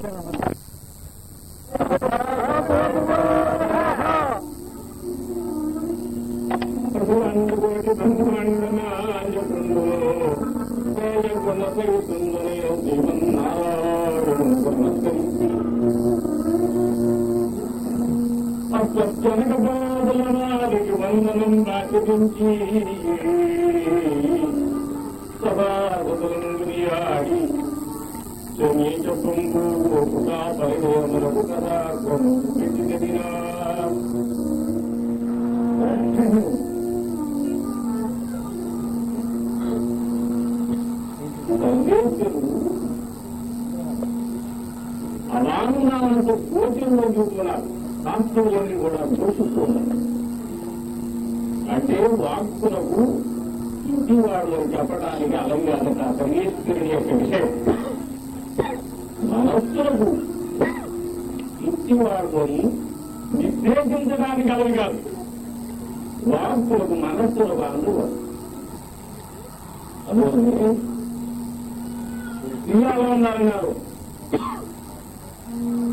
Thank you. అంటే వాక్కులకు ఇంటి వాళ్ళు చెప్పడానికి అలంగారట సంగీతుడి యొక్క విషయం. మనస్సులకు ఇంటి వాళ్ళని నిర్దేశించడానికి అలంగారు వాక్కులకు మనస్సులకు అందుబాటు అందుకని ఇవాళ ఉన్నారన్నారు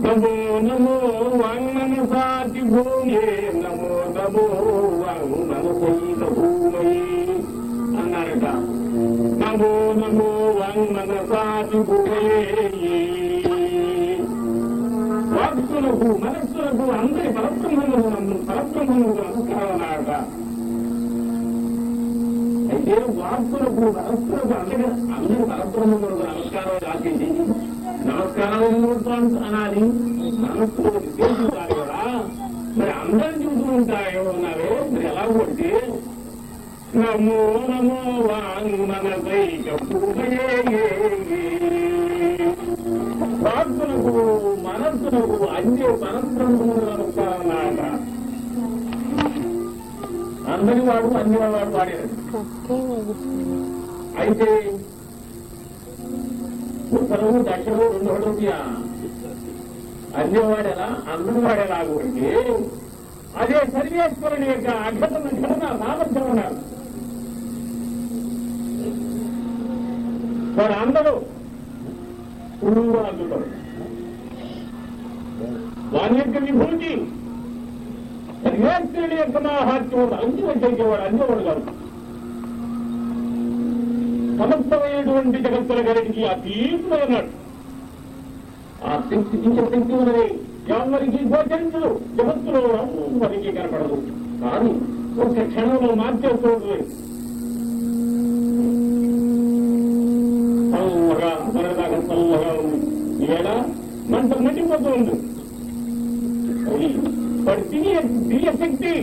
నమో నమో వాంగన సాటి భూమి నమో నమో నమో నమో వాంగన సాటి మనస్సులకు అందరి పరబ్రహ్మను పరబ్రహ్మను నమస్కారం అయితే వాక్కులకు మనస్సులకు అందరి అందరి పరబ్రహ్మములకు నమస్కారం రాసింది నమస్కారం ఎందుకు అనాలి. మనస్సులో నిర్దేశించాలి కదా. మరి అందరం చూస్తూ ఉంటాయో అన్నారే మరి ఎలా కొడితే నమో నమో వాంగనైక వాక్కులకు మనస్సులకు అన్ని పరబ్రహ్మములకు నమస్కారం అందరి వాడు అన్ని వాడు వాడారు అయితే ఉత్తరము దక్షిణము రెండు ఒకటి అన్ని వాడేలా అందరి వాడేలా అంటే అదే సర్వేశ్వరుని యొక్క అఘటన ఘటన సామర్థ్యం ఉన్నారు వాడు అందరూ పురుగు అందుతారు వారి యొక్క విభూతి సర్వేశ్వరుని యొక్క మహాత్మ్యం అన్ని వచ్చేవాడు అన్నివాడు కాదు సమస్తమైనటువంటి జగత్తుల గారికి అతీతమైనాడు ఆ శక్తి దిశ శక్తి ఉన్నది ఎవరికి గోచరించదు జగత్తులో ఎవరికి కనపడదు. కానీ ఒక క్షణంలో మార్చేస్తుంది ఉంది ఈవేళ మంట మండిపోతూ ఉంది. అది వాడి శక్తి.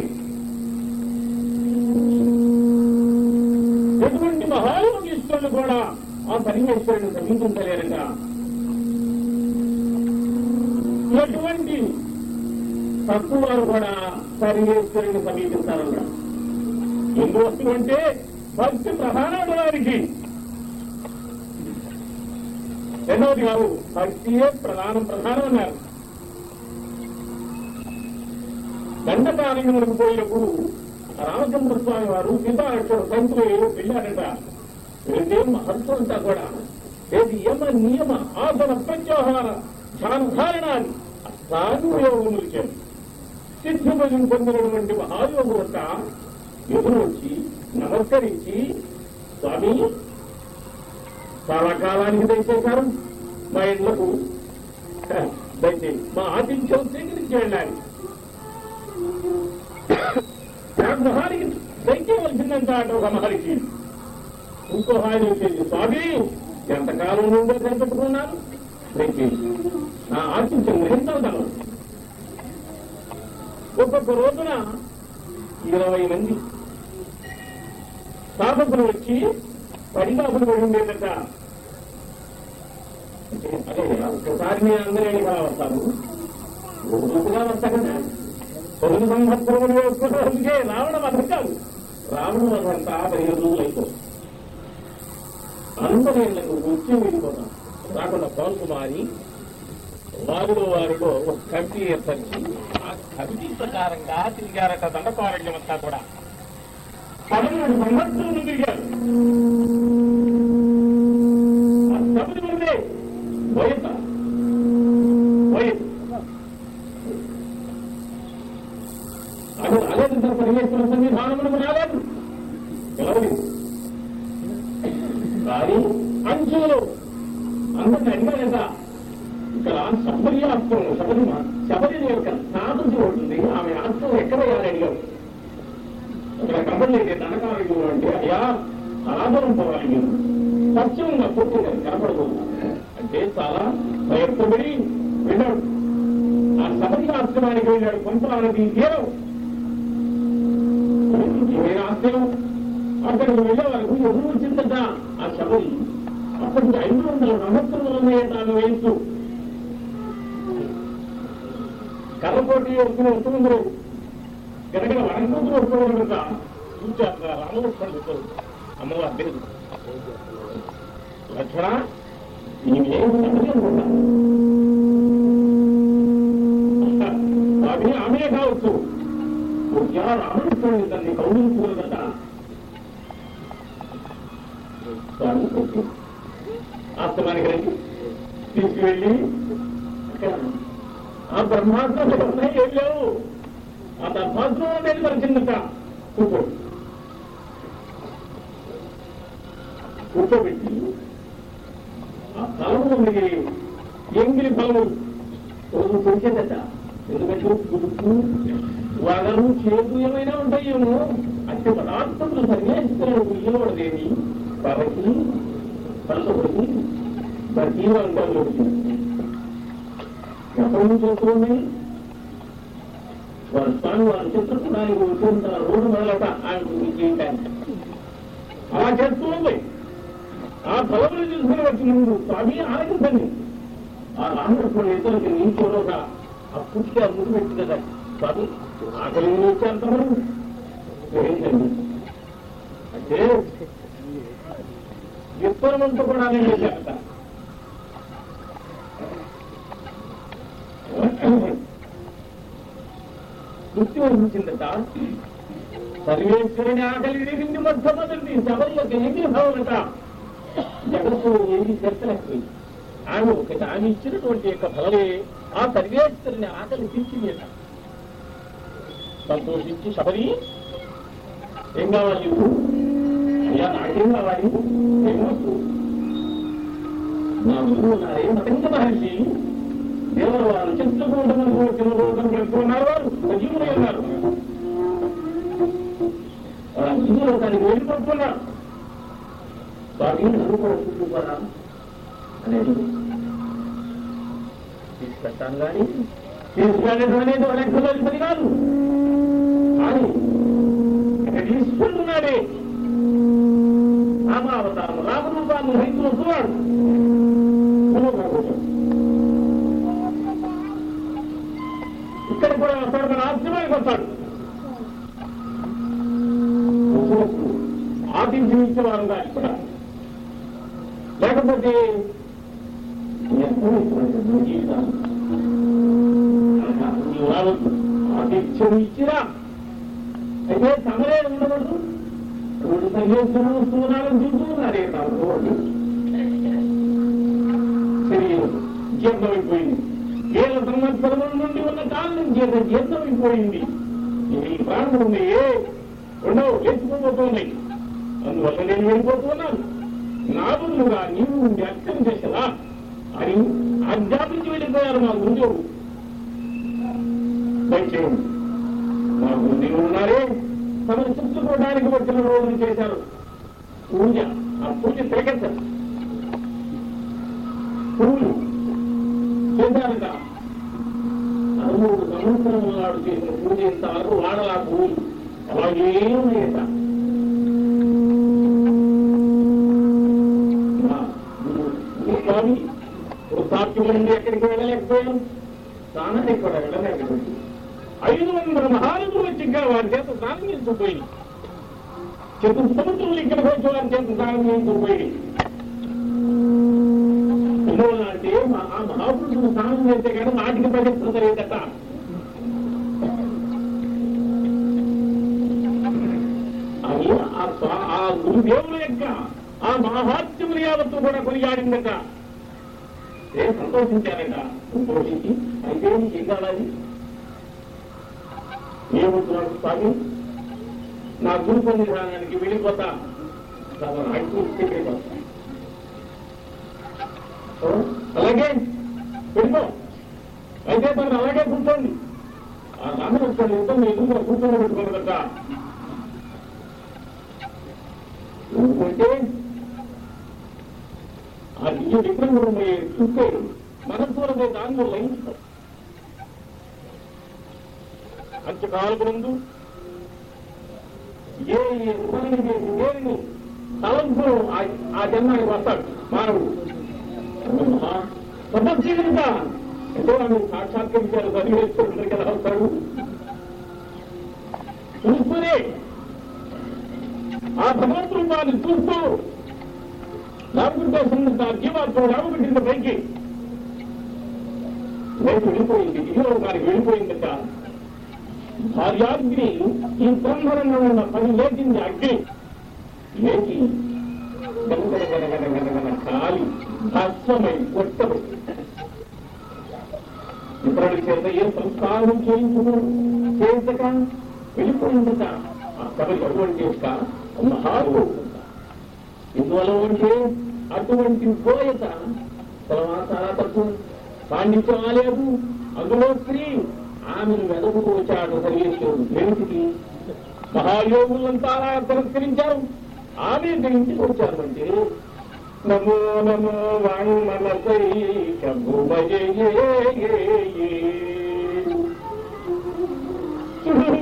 ఎటువంటి మహాయోగీశ్వరులు కూడా ఆ పరమేశ్వరుని సమీపించలేరట ఎటువంటి తక్కువ వారు కూడా పరమేశ్వరుని సమీపిస్తారట. ఎందుకు అంటే భక్తి ప్రధానమైన వారికి. రెండవది కాదు భక్తియే ప్రధానం ప్రధానం అన్నారు దండకారణ్యములకు పోయినప్పుడు రామచంద్ర స్వామి వారు సీతారక్షణ సంతులు వెళ్ళారట. వెళ్తే అంతా కూడా ఏది యమ నియమ ఆసన ప్రత్యాహార ధ్యానధారణాన్ని సాగుయోగములు చేరు సిద్ధభజం పొందినటువంటి మహాయోగులు అంట ఎదురు వచ్చి నమస్కరించి స్వామి చాలా కాలానికి దయచేశారు. మా ఇళ్ళకు దయచేసి మా ఆతిథ్యం స్వీకరించి వెళ్ళాలి. మహానికి దయచేయవలసిందంట అట ఒక మహర్షి. ఇంకో హాయి వచ్చేది స్వామి ఎంతకాలం నుండో కనిపెట్టుకున్నాను దయచేసి నా ఆతిథ్యం గ్రహించవుతాను ఒక్కొక్క రోజున ఇరవై మంది. సాధకులు వచ్చి పడిగాపులు పడి ఉండేదట ఒకసారి మీ అందరూ ఎలా వస్తాను రోజుగా వస్తా కదా తొమ్మిది సంవత్సరములు వేసుకున్నకే రావడం అర్థం కాదు రావడం అదంతా పదిహేను రోజులు అయిపోతుంది అందరూ ఇళ్ళకు వచ్చి వెళ్ళిపోతాం రాకుండా పవన్ కుమారి వారిలో వారిలో ఒక కమిటీ ఏర్పరిచి ఆ కమిటీ ప్రకారంగా తిరిగారట దండపారణ్యం అంతా కూడా పదమూడు సంవత్సరాలు తిరిగారు ఆ శబరిమలే బయట విషయంలో అందరిని అడిగాడట ఇక్కడ శబరి ఆస్త్రం శబరి శబరి యొక్క సాధన ఉంటుంది ఆమె ఆస్త్రం ఎక్కడ వేయాలని అడిగాడు అక్కడ కనపడలేదు తనకారు అంటే అయ్యా ఆదరం పోవాలి మీరు సత్యంగా పూర్తిగా కనపడకూడదు అంటే చాలా ప్రయత్నపడి వెళ్ళాడు ఆ శబరి ఆశ్రమానికి వెళ్ళాడు పంపడానికి తీరం ఏ ఆశ్రమం అక్కడికి వెళ్ళే వరకు ఎవరు వచ్చిందట ఆ శబరి అప్పటికి ఐదు వందల సంవత్సరాలు ఉన్నాయట ఆమె వయస్సు కర్రపోటీ వస్తున్న వస్తున్నారు గనక వరంగూతులు వస్తున్నారు కనుక చూచారు రామలక్ష్మణుడు అమ్మవారి పేరు లక్ష్మణ నీవేం అనుకుంటా ఆమె ఆమె కావచ్చు. రామలక్ష్మణుడు తన్ని కౌలించుకున్నదట ఆస్తమానికి రండి. తీసుకువెళ్ళి అక్కడ ఆ బ్రహ్మాస్త్రం ఉన్నాయి ఏం లేవు ఆ బ్రహ్మాస్త్రం అనేది పరిచిందట కూర్చో. కూర్చోబెట్టి ఆ ఫలము ఉంది ఎంగిలి ఫలము రోజు పెంచేదట ఎందుకంటే పులుపు వగరు చేదు ఏమైనా ఉంటాయేమో? అంటే పదార్థములు సన్యాసిస్తున్నాడు ఇయ్యబడదేమి కాబట్టి పలసపడి మరి జీవాంతంలో ఎప్పటి నుంచి వస్తుంది వారు స్వామి వారు చిత్రపడానికి వస్తుంటారు రోడ్డు మొదలట ఆయన చేయటానికి అలా చేస్తూ ఉంది. ఆ ఫలములు తీసుకుని వచ్చి ముందు స్వామి ఆనందండి ఆ రామకృష్ణుడు ఇతరులకి నీచోలోక ఆ పుట్టిగా ముందు పెట్టి కదా స్వామి ఆకలి వచ్చేంత వరకు గ్రహించండి అంటే విత్తనమంతా కూడా నేను చేశాక మృత్యు వహించిందట సర్వేశ్వరుని ఆకలి విరిగింది మొట్టమొదటి సభల్లో ఎగిరి భావనట జగత్తు ఏది చేర్చలేకపోయింది ఆమె ఒకటి ఆమె ఇచ్చినటువంటి యొక్క ఫలమే ఆ సర్వేశ్వరుని ఆకలి తీర్చింది సంతోషించి శబరి ఏం కావాలి అయ్యా నాకేం కావాలి? ఏమొద్దు నా గురువు ఉన్నారే మతంగ మహర్షి ఎవరు వారు చిత్రకూటమని కోరుకున్న రూపం పెట్టుకున్నారు వారు? సజీవులు ఉన్నారు. సుఖలోకానికి అగ్నిలోకానికి వెళ్ళిపోతున్నారు స్వామి నన్ను అనేది తీసుకెళ్తాను కానీ తీసుకెళ్ళడం అనేది వాళ్ళకి పది కాదు. కానీ ఇక్కడ తీసుకుంటున్నాడే. రామావతారం రామరూపాన్ని రైతులు వస్తున్నాడు మన ఆశ్రమానికి వస్తాడు వచ్చినప్పుడు ఆతిథ్యం ఇచ్చేవారు ఇక్కడ లేకపోతే ఆతిథ్యం ఇచ్చినా అయితే తమరే ఉండకూడదు. రెండు సంగీతం వస్తున్నారని చూస్తున్నారే కాబట్టి శరీరం జీర్ణమైపోయింది వేల సంవత్సరముల నుండి ఉన్న చేత జీర్ణమైపోయింది. ఈ ప్రాణం ఉంది ఉండవు లేచిపోతున్నాయి అందువల్ల నేను వెళ్ళిపోతున్నాను. నా బదులుగా నీవు వ్యక్తం చేసలా అని ఆజ్ఞాపించి వెళ్ళిపోయారు మా గురుదేవుడు. దయచేయండి. మా గురుదేవుడు ఉన్నారే. తమను చుట్టుకోవడానికి వచ్చిన రోజులు చేశారు. పూజ ఆ పూజ తిరగచ్చారు పూలు చేశారట అనంతరం నాడు చేసిన పూజ ఇంతవరకు వాడలా పూలు అలాగే ఉన్నాయట స్వామి వృద్ధాప్యం ఎక్కడికి వెళ్ళలేకపోయాం స్నానానికి కూడా వెళ్ళలేకపోయింది ఐదు వందల మహానుభులు వచ్చిగా వారి చేత స్నానం చేసిపోయింది చేసుకుపోయింది చతుర్సముద్రులు ఇక్కడికి వచ్చి వారి చేత స్నానం చేసిపోయింది ఎందువల్ల అంటే మా- ఆ మహాపురుషుడు స్నానం చేస్తే కానీ నాటికి ప్రదక్షిణ జరిగేదట అని ఆ దేవుని యొక్క ఆ మహాత్మ్యములు యావత్తు కూడా కొనియాడిందట. ఏ సంతోషించారట? సంతోషించి అయితే నీకు ఏం ఏమంటున్నాడు స్వామి నా గురు సన్నిధానానికి వెళ్ళిపోతా. అలాగే వెళ్ళిపో. అయితే తను అలాగే కూర్చోండి. ఆ నాన్న వచ్చాడు యుద్ధం ఎదురుగా కూర్చొని పెట్టుకోగలట ఎందుకంటే ఆ దివ్య విగ్రహం మీరు చూస్తే మనస్సులనే దానిలో లయించుతారు అంత్యకాలకు ముందు ఏ ఏ పనిని చేసి దేనిని తలంపు ఆ- ఆ జన్మానికి వస్తాడు మానవుడు. తపస్సులుగా ఎంతో నన్ను సాక్షాత్కరించారు చదివేసుకుంటారు కదా వస్తాడు చూస్తూనే ఆ భగవంతుడు చూస్తూ రాముడి కోసం నా జీవాత్మ రామకృష్ణ పైకి. రేపు వెళ్ళిపోయింది దిగులో వారికి వెళ్ళిపోయిందట భార్యాగ్ని ఈ బ్రహ్మరంగా ఉన్న పని లేచింది అగ్ని. లేచి గనగన గనగన కాలి భస్మమై కొట్టబడి ఇతరుడి చేత ఏ సంస్కారం చేయించుకో? చేయించక? వెళ్ళిపోయిందట ఆ సభలు అటువంటి యొక్క మహాత్ముడు ఇందువల్ల ఉంటే అటువంటి కోయత తర్వాత చాలా తక్కువ పాండిత్యం లేదు అందులో స్త్రీ ఆమెను వెదకుతూ వచ్చాడు సర్వేశ్వరుడు ఏమిటికి మహాయోగులంతా అలా తిరస్కరించారు ఆమె గ్రహించుకు వచ్చారు అంటే నమో నమో వాంగ్మనసై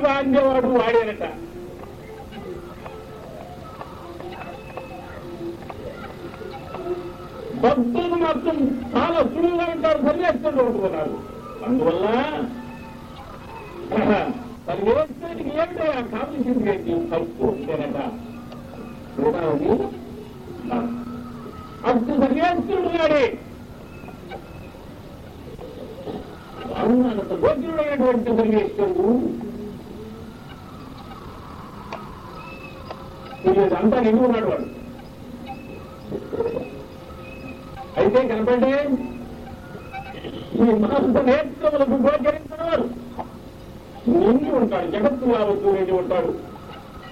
వాంగేవాడు వాడేనట భక్తులు మాత్రం చాలా సులువుగా ఉంటారు సరివేస్తుంటూ ఉంటున్నారు అందువల్ల సరివేస్తానికి ఏమిటో కావలసింది ఏంటి తప్పు ఉంటేనట చూడాలని అప్పుడు సరివేస్తున్నాడే అవునంత గోచరుడైనటువంటి పరిగెత్తుడు అంతా నిండు ఉన్నాడు. వాడు. అయితే కనపండి. ఈ మాంస నేత్రములకు గోచరించినవాడు నిండి ఉంటాడు జగత్తు యావత్తు నిండి ఉంటాడు.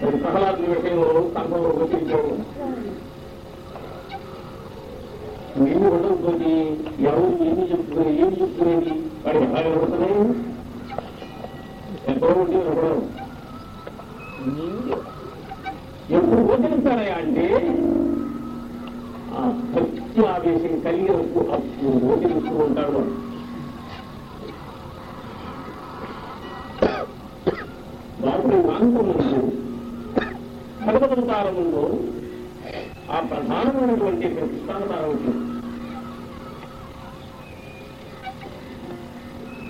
మరి ప్రహ్లాదు విషయంలో సంఘంలో గోచరించాడు. నిండి ఉండడంతో ఎవరు ఏమి చెప్తున్నారు? ఏమి? చెప్తున్నాయి వాడికి ఎలా కనబడుతున్నాయి ఎంతో ఉండి కనపడవు నిండి ఎప్పుడు గోచరిస్తారయ్యా అంటే ఆ కలిగి కలిగినప్పుడు అప్పుడు ఉంటాడు వాటిని వాడు వాంగముందు భగవద్కారముందు ఆ ప్రధానమైనటువంటి ప్రతిష్టానకారం ఉంటుంది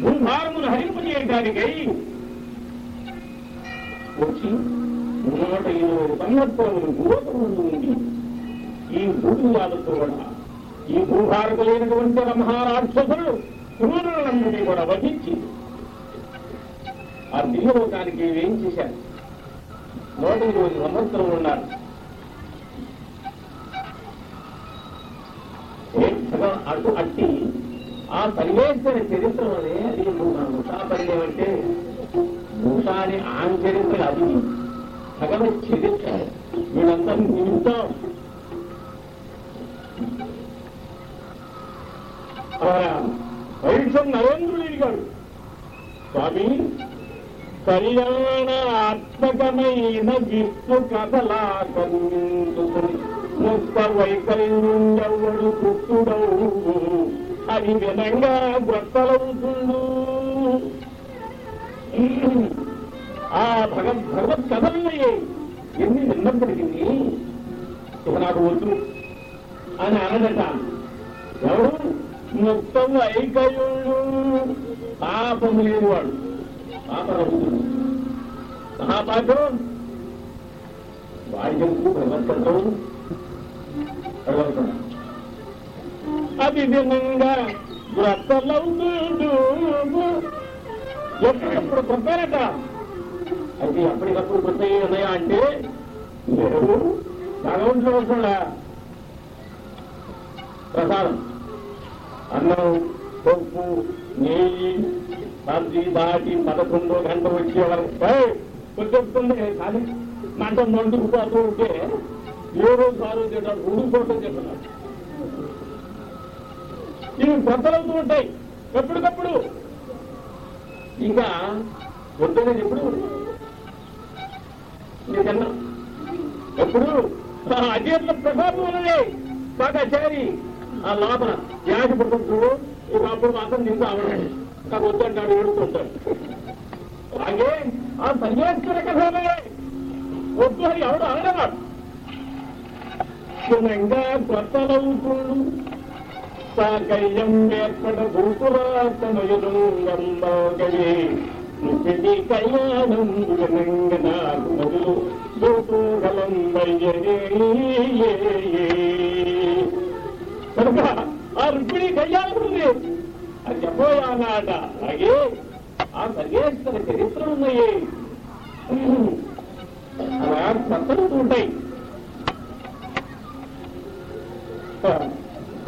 భూభారమును హరింపజేయడానికై వచ్చి నూట ఇరవై సంవత్సరములు భూలోకముందు ఉంది ఈ భూమి వాళ్ళతో కూడా ఈ భూభారత లేనటువంటి మహారాక్షసులు క్రూరులందరినీ కూడా వధించి ఆ దివ్యలోకానికి ఏం చేశారు? నూట ఇరవై సంవత్సరం ఉన్నారు. అటు అట్టి ఆ పరివేశ్వర చరిత్రలోనే అది మూసా పరిణయం అంటే మూసా అనే ఆమె చరిత్ర అది. భగవత్ చరిత్ర. వీళ్ళందరూ నిమిత్తం వైద్యం నరేంద్రుడు గారు స్వామి కళ్యాణ ఆత్మకమైన విష్ణు కథలా ముక్త వైకల్యుండవుడు పుట్టుడవు అది వినంగా బ్రతలవుతుండు ఆ భగవద్ భగవత్ కథలయ్యే. ఎన్ని విన్నప్పటికీ ఇక నాకు వద్దు. అని అనదట ఎవరు? మొత్తం ఐకయుడు పాపము లేనివాడు పాపరహితుడు మహాపాపం వాడి ఎందుకు ప్రవర్తించవు ప్రవర్తన అది విధంగా వ్రతలవుతుండు ఎప్పుడెప్పుడు కొట్టారట అయితే ఎప్పటికప్పుడు కొత్తవి ఉన్నాయా అంటే లేవు భగవంతుడు అవసరంలా ప్రసాదం అన్నం పప్పు నెయ్యి సబ్జీ దాటి పదకొండో గంట వచ్చే వరకు వచ్చేస్తుంది కానీ మంట మండుకుపోతూ ఉంటే ఏ రోజు ఆ రోజు తింటారు రెండు చోట్ల ఇవి కొత్తలవుతూ ఉంటాయి. ఎప్పటికప్పుడు. ఇంకా వద్దనేది ఎప్పుడు నీకన్నా? ఎప్పుడు? ఆ అజీర్ణ ప్రభావం ఉన్నది బాగా చేరి ఆ లోపల వ్యాధి పడుతుంటాడు ఇక అప్పుడు మాత్రం నింద అవడం నాకు వద్దంటాడు ఏడుతుంటాడు అలాగే ఆ సన్యాసిన కథలే వద్దు అని ఎవడు అనడవాడు క్షుణ్ణంగా కొత్తలవుతుండు సాకయ్యం ఏర్పడ భూపురాతనయురుంగంబాగయే ముసిడి కళ్యాణం వినంగనాకు మొదలు వయ్యే కనుక ఆ రుక్మిణి కళ్యాణం ఉంది చెప్పబోయా చెప్పబోయానాట అలాగే ఆ సర్వేశ్వర చరిత్ర ఉన్నాయి అలా సత్తలు ఉంటాయి.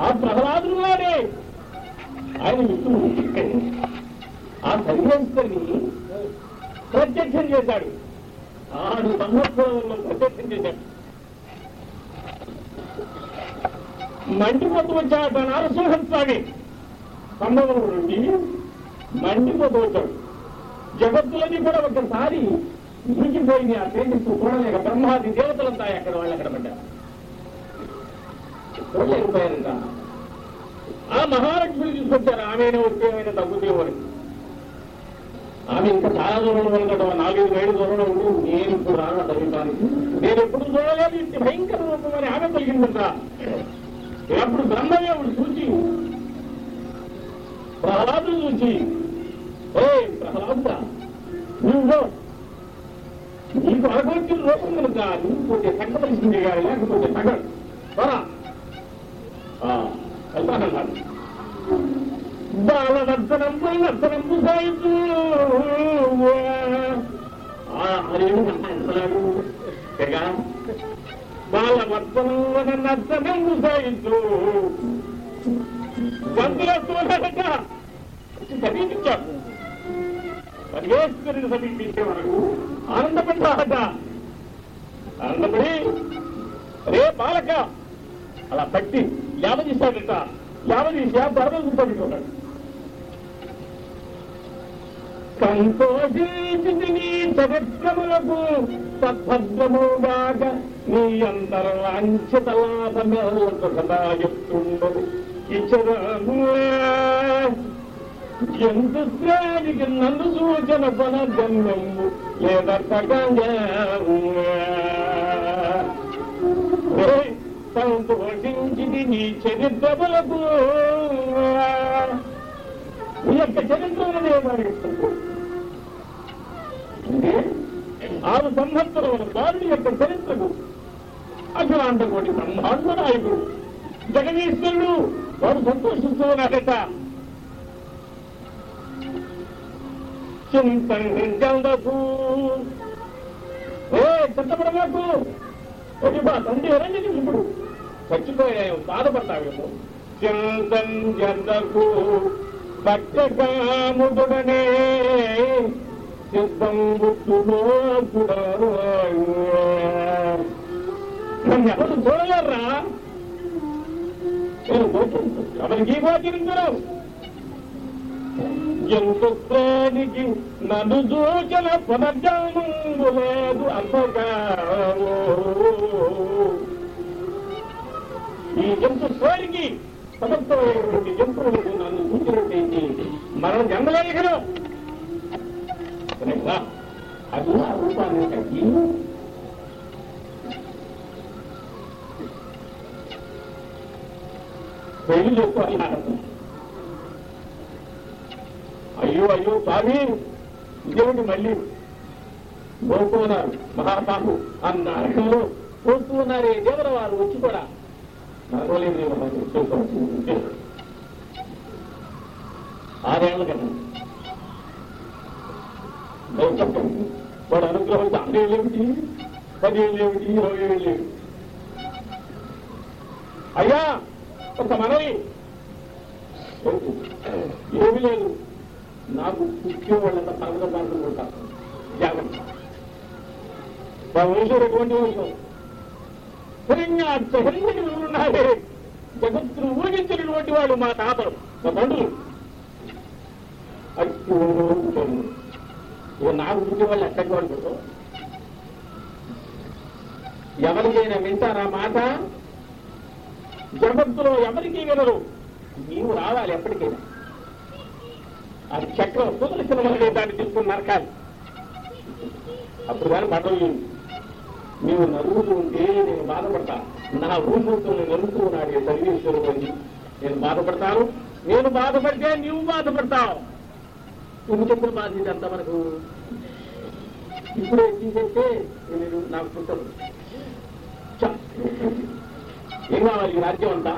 ఆ ప్రహ్లాదులు వాడే. ఆయన విష్ణువు ఆ సర్వేశ్వరిని ప్రత్యక్షం చేశాడు. ఆరు సంవత్సరంలో ప్రత్యక్షం చేశాడు. మండిపోతూ వచ్చాడు నరసింహం స్వామి. సంభవం నుండి మండిపోతూ వచ్చాడు. జగత్తులని కూడా ఒకసారి మిగిలిపోయింది ఆ తేజస్సు చూడలేక బ్రహ్మాది దేవతలంతా అక్కడ వాళ్ళు అక్కడ పడ్డారు? చూడలేకపోయారంట. ఆ మహాలక్ష్మిని తీసుకొచ్చారు. ఆమెనే ఉద్యోగమైన తగ్గుతేమని ఆమె ఇంకా చాలా దూరంలో ఉండడం నాలుగైదు ఏడు దూరంలో ఉండి నేను ఇప్పుడు రాను తగ్గుతానికి నేను ఎప్పుడు చూడలేదు. ఇంటి భయంకర రూపం అని ఆమె కలిగిందంట అప్పుడు బ్రహ్మదేవుడు చూచి ప్రహ్లాదుడు చూచి ఓ ప్రహ్లాద నువ్వు నీకు అనుభవించిన రూపం కనుక నువ్వు కొంచెం సంకటపరిచింది కానీ లేకపోతే తగడు త్వర వెళ్తానన్నాడు బాలవర్ధనం నర్తనం వాళ్ళ బాలవర్ధనం నర్తనం సాయితూ గంతుల చూడక సమీపించాడు పరమేశ్వరుని సమీపించే వరకు ఆనందపడ్డాడట ఆనందపడి రే బాలక అలా పట్టి లేవదీశాడట లేవదీసి ఆ బరదలు చూపెట్టుకున్నాడు సంతోషించింది నీ చరిత్రములకు తద్భద్రముగాక నీ అంతర్వాంఛిత లాభమేలకు సదా చెప్తుండదు ఇచ్చరాను ఎందు శ్రేణికి నన్ను సూచన పనజన్మము లేదట్టగా సంతోషించింది నీ చరిత్రములకు నీ యొక్క చరిత్రలనే వాడిస్తుంది ఆరు సంవత్సరముల దారుని యొక్క చరిత్రకు అఖిలాండ బ్రహ్మాండ నాయకుడు. జగదీశ్వరుడు వారు సంతోషిస్తూ ఉన్నాడట చింతకు ఏ చింతపడమాకు. ఒకటి బా తండ్రి ఎవరండి ఇప్పుడు? చచ్చిపోయాయి బాధపడతావేమో చింతం జందకు భక్తకాముడుడనే సిద్ధం ఎవరు చూడలేరా నేను గోచరించు ఎవరికి గోచరించరావు ఎంత ప్రేమికి నన్ను చూచిన పునర్జన్ము లేదు అంతగా ఈ జంతు శ్రేణికి సమర్థమైనటువంటి జంతువులకు నన్ను సూచనటువంటి మనం జన్మలేఖను కనుక అది ఆ రూపాన్ని తగ్గి పెళ్ళి చేసుకోవాలన్నారు అయ్యో అయ్యో స్వామి ఇదేమిటి మళ్ళీ కోరుకున్నారు మహాసాహు ఆ నరకంలో కోరుతూ ఉన్నారే దేవర వారు వచ్చి కూడా నరకలేదు ఆరేళ్ళ కదా వాడు అనుగ్రహం ఆరేళ్ళు ఏమిటి? పదిహేళ్ళు ఏమిటి? ఇరవై ఏళ్ళు ఏమిటి? అయ్యా ఒక మనవి. ఏమి లేదు. నాకు పుట్టిన వాళ్ళంతా పరమత ప్రాంతం ఉంటారు జాగ్రత్త. మా వయసు ఎటువంటి వయసు ఉన్నాడే జగత్తును ఊహించినటువంటి వాడు మా తాతలు మా తండ్రులు అట్టు ఓ నాలుగు పుట్టిన వల్ల ఎక్కడికి ఎవరికైనా వింటారా మాట? జగత్తులో ఎవరికీ వినరు. నీవు రావాలి ఎప్పటికైనా. అది చక్రం సుదర్శన వల్లే దాన్ని తీసుకుని నరకాలి. అప్పుడు కానీ బట్టలు నీవు నలుగుతూ ఉంటే నేను బాధపడతా. నా ఊరుతో నలుగుతూ ఉన్నాడు సర్వేశ్వరుడు అని నేను బాధపడతాను. నేను బాధపడితే నీవు బాధపడతావు. ఇన్ని ఎందుకెప్పుడు బాధ్యత అంతా మనకు ఇప్పుడే తీసేస్తే నేను నాకు పుట్టదు. ఏం కావాలి ఈ రాజ్యం అంతా.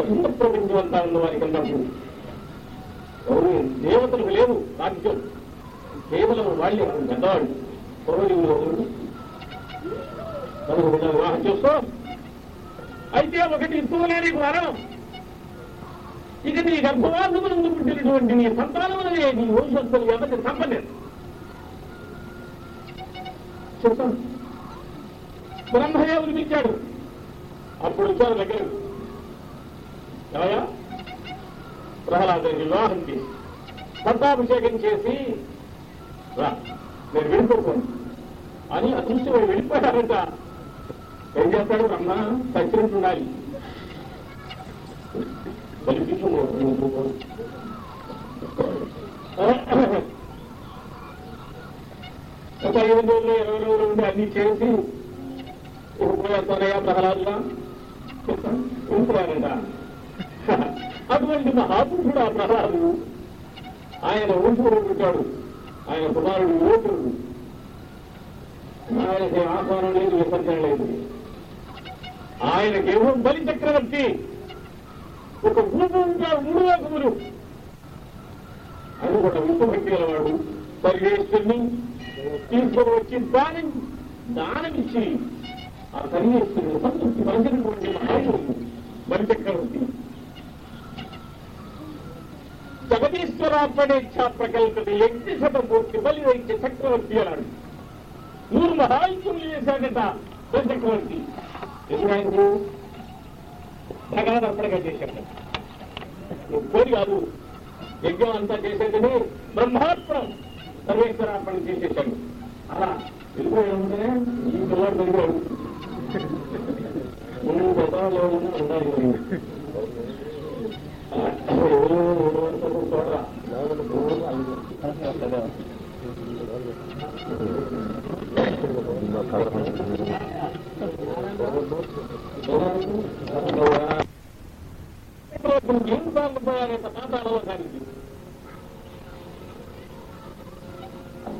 ఎంత ప్రపంచం అంతా ఉన్న వారికి అన్నప్పుడు ఎవరు దేవతలకు లేదు రాజ్యం. కేవలం వాళ్ళే పెద్దవాళ్ళు. పూర్వజీవులు ఒకరు నలుగురు వివాహం చేసుకో అయితే ఒకటి ఇస్తూనే నీకు వరం. ఇక నీ గర్భవాసమును పుట్టినటువంటి నీ సంతానములనే నీ వంశస్థులు ఎవరిని సంపలేదు. చెప్తాను బ్రహ్మదేవుని పిలిచాడు. అప్పుడు వచ్చారు దగ్గర ఏమయ్యా? ప్రహ్లాదుని వివాహం చేసి పట్టాభిషేకం చేసి రా నేను వెళ్ళిపోతాను. అని అదృష్టం వెళ్ళిపోయారంట ఏం చేస్తాడు? బ్రహ్మ సత్యం ఉండాలి. ఒక ఐదు రోజులు ఇరవై రోజులు ఉండి అన్ని చేసి ఉపయోగపడయా ప్రహ్లాదుగా ఉంటున్నారంట అటువంటి మహాపురుషుడు ఆ ప్రహ్లాదు ఆయన ఊపిరి పుట్టాడు ఆయన కుమారుడు యోగుడు ఆయనకి ఆహ్వానం లేదు విసర్జన లేదు ఆయనకేమో బలి చక్రవర్తి ఒక గురువు ఉంటాడు అని ఒక విశ్వభక్తి గలవాడు సర్వేశ్వరుని తీసుకొని వచ్చి దాని దానమిచ్చి ఆ సర్వేశ్వరుని సంతృప్తి పలిచినటువంటి మహాయుడు బలి చక్రవర్తి జగదీశ్వరాత్మనేచ్ఛా ప్రకల్పన యజ్ఞ శతమూర్తి బలి వైద్య చక్రవర్తి అన్నాడు. నూరు మహాయుద్ధులు చేశాడట బలి చక్రవర్తి ఎందుకంటే భగవాన్ అర్పణగా చేశాడు నువ్వు కోరి కాదు యజ్ఞం అంతా చేసేదని బ్రహ్మార్పణం సర్వేశ్వరార్పణం చేసేసాడు అలా వెళ్ళిపోయాడంటే ఈ పిల్లాడు పెరిగాడు నువ్వు గతంలో घेऊन चाललं पळायचा का चालवा खाली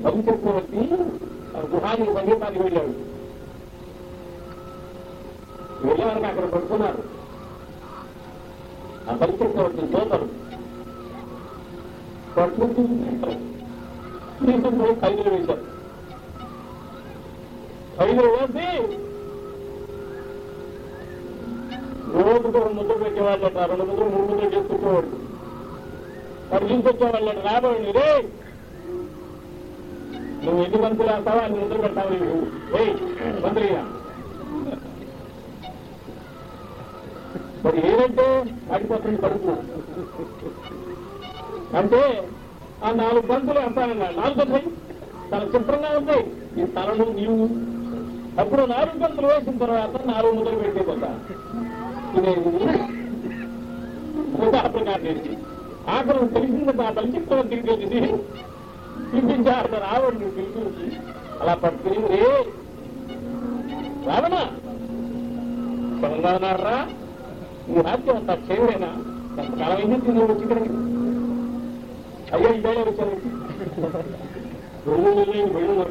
भविष्यवरती गुहा निर्माण घेत आली वेळी वेळेवर काय करत पुन्हा भविष्यवरती दोन प्रकृती खाली वेळेच्या खाली वेळ రోజుకు రెండు ముద్రలు పెట్టేవాళ్ళట రెండు ముద్ర మూడు ముద్ర చేసుకుంటేవాడు వాడు తీసుకొచ్చేవాళ్ళట రాబోయండి రే! నువ్వు ఎన్ని మంత్రులు వేస్తావా అన్ని ముద్ర పెడతావు నీవు ఏయ్ మంత్రిగా. మరి ఏదంటే ఆడిపోతుంది కడుపు. అంటే ఆ నాలుగు బంతులు వేస్తానన్నాడు నాలుగు బంతులు చాలా శుభ్రంగా ఉంటాయి. ఈ తలను నీవు. అప్పుడు నాలుగు బంతులు వేసిన తర్వాత నాలుగు ముద్రలు పెట్టేపోతా చేసి ఆఖరు తెలిసింది ఆ బలిచక్రవర్తికి తెలిసి పిలిపించారు రావణ్ణి పిలిపించి అలా పట్టుకుని రే రావణ తెలంగాణరా ఈ రాజ్యం అంతా చేయలేనా కొంతకాలం అయింది నువ్వు వచ్చి అయ్యో ఇదే వచ్చాను వెళ్ళు వెళ్ళు వెళ్ళు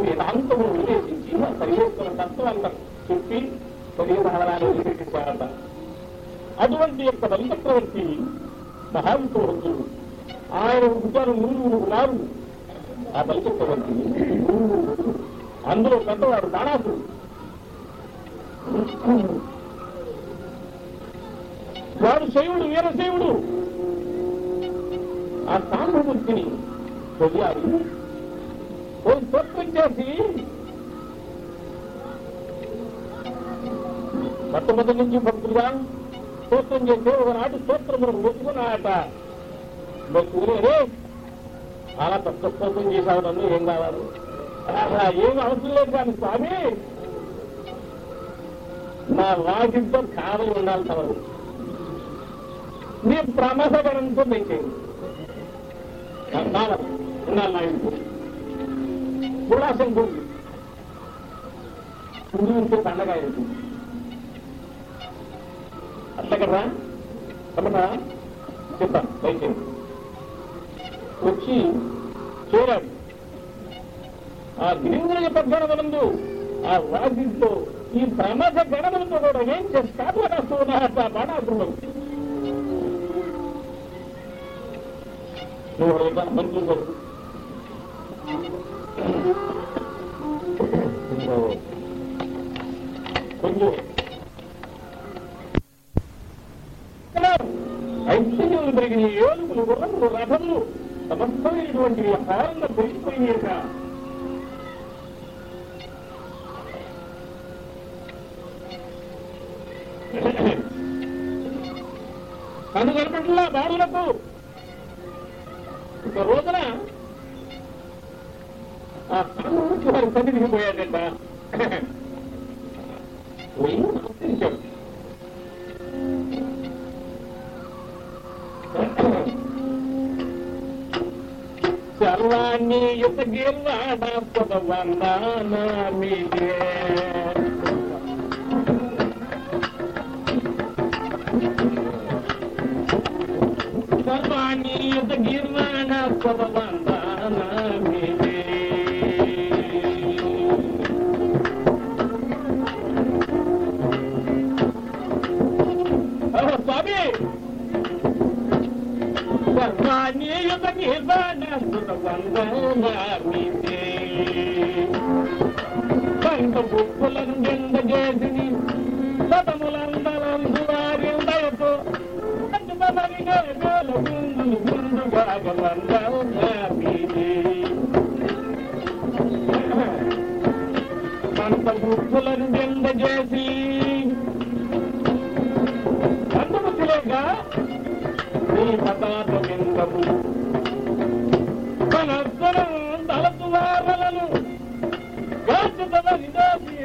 వేదాంతము వివేచించి పరిగెత్తున్న అంటారు చెప్పి పరిహారాలు వివేచించారట అటువంటి యొక్క బలిచక్రవర్తి సహావితవంతుడు ఆయన పుట్టారు నూరు ఉన్నారు ఆ బలిచక్రవర్తి అందులో పెద్దవాడు దానాసుడు. వాడు శైవుడు వీరశైవుడు. ఆ సాంబమూర్తిని వెళ్ళాలి పోయి తొత్వం చేసి మొట్టమొదటి నుంచి భక్తులుగా స్తోత్రం చేస్తే ఒకనాటి స్తోత్రం మనకు మెచ్చుకున్నాయట మెచ్చుకునే చాలా తక్కువ స్తోత్రం చేశావు నన్ను ఏం కావాలి? ఆహా, ఏం అవసరం లేదు కానీ స్వామి నా వాకితో కావలి ఉండాలి తమరు. నీ ప్రమాదపడంతో నేను కావాలి ఉండాలి నా ఇంట్లో. ఉల్లాసం గురించి పండగ అవుతుంది అట్లా కదా కమరా చెప్తాను దయచేసి వచ్చి చేరాడు ఆ గిరింగుల పద్మనందు ఆ రాజుతో ఈ ప్రమాద గణములతో కూడా ఏం చేస్తారు రాస్తున్నా బాణాసురుడు? నువ్వు మంత్రులు కొంచెం ఐశ్వర్యములు పెరిగిన ఏలుగులు గుర్రములు రథములు సమస్తమైనటువంటి హారణ పెరిగిపోయాక కను కనపట్లా బాడులకు ఒక రోజున ఆ కనుకి వారి సన్నిధికి పోయాడంట. ಗಿಲ್ಲಾಡ ಪದವನ್ನ ಮೀಗೆ నిర్వాణసుత వందనామితే పంట బుక్కులను చేసిని సతములందరందు వారి దయతో పంచమరిగా గోల గుండులు పంట చేసి నీ బిందము ولن هلكت وابلن وانت تبغي نافي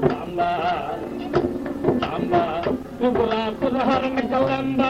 Tamba, tamba.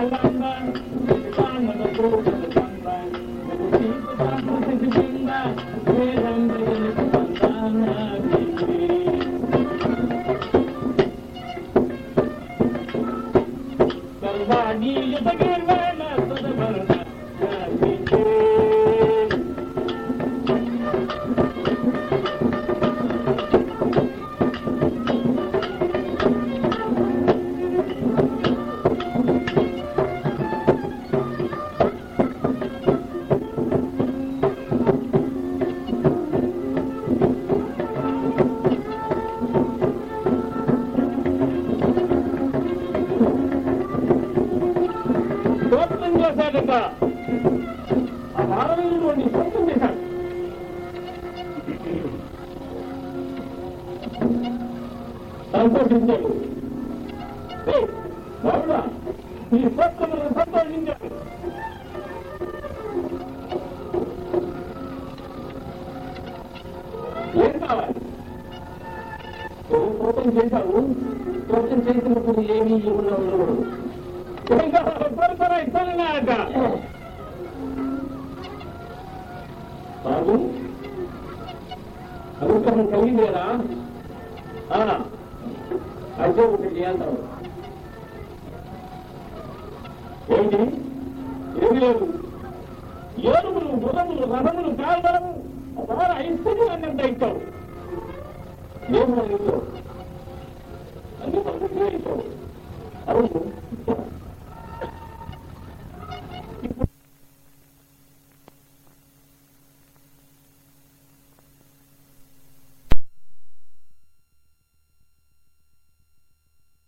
Thank you. బాబురా నీ స్వస్థములను ఏం కావాలి? కోపం చేశావు కోపం చేసినప్పుడు ఏమీ ఇవ్వడం బాబు అనుగ్రహం కలిగిందేనా అయితే ఒకటి చేయాలి ఏంటి? ఏమి లేదు. ఏనుగులు గుర్రములు రథములు కాల్వడము ఒకవేళ ఐశ్వర్యం అన్నంత ఇచ్చావు ఏమో ఇచ్చావు అన్ని పద్ధతిగా ఇచ్చావు అవును.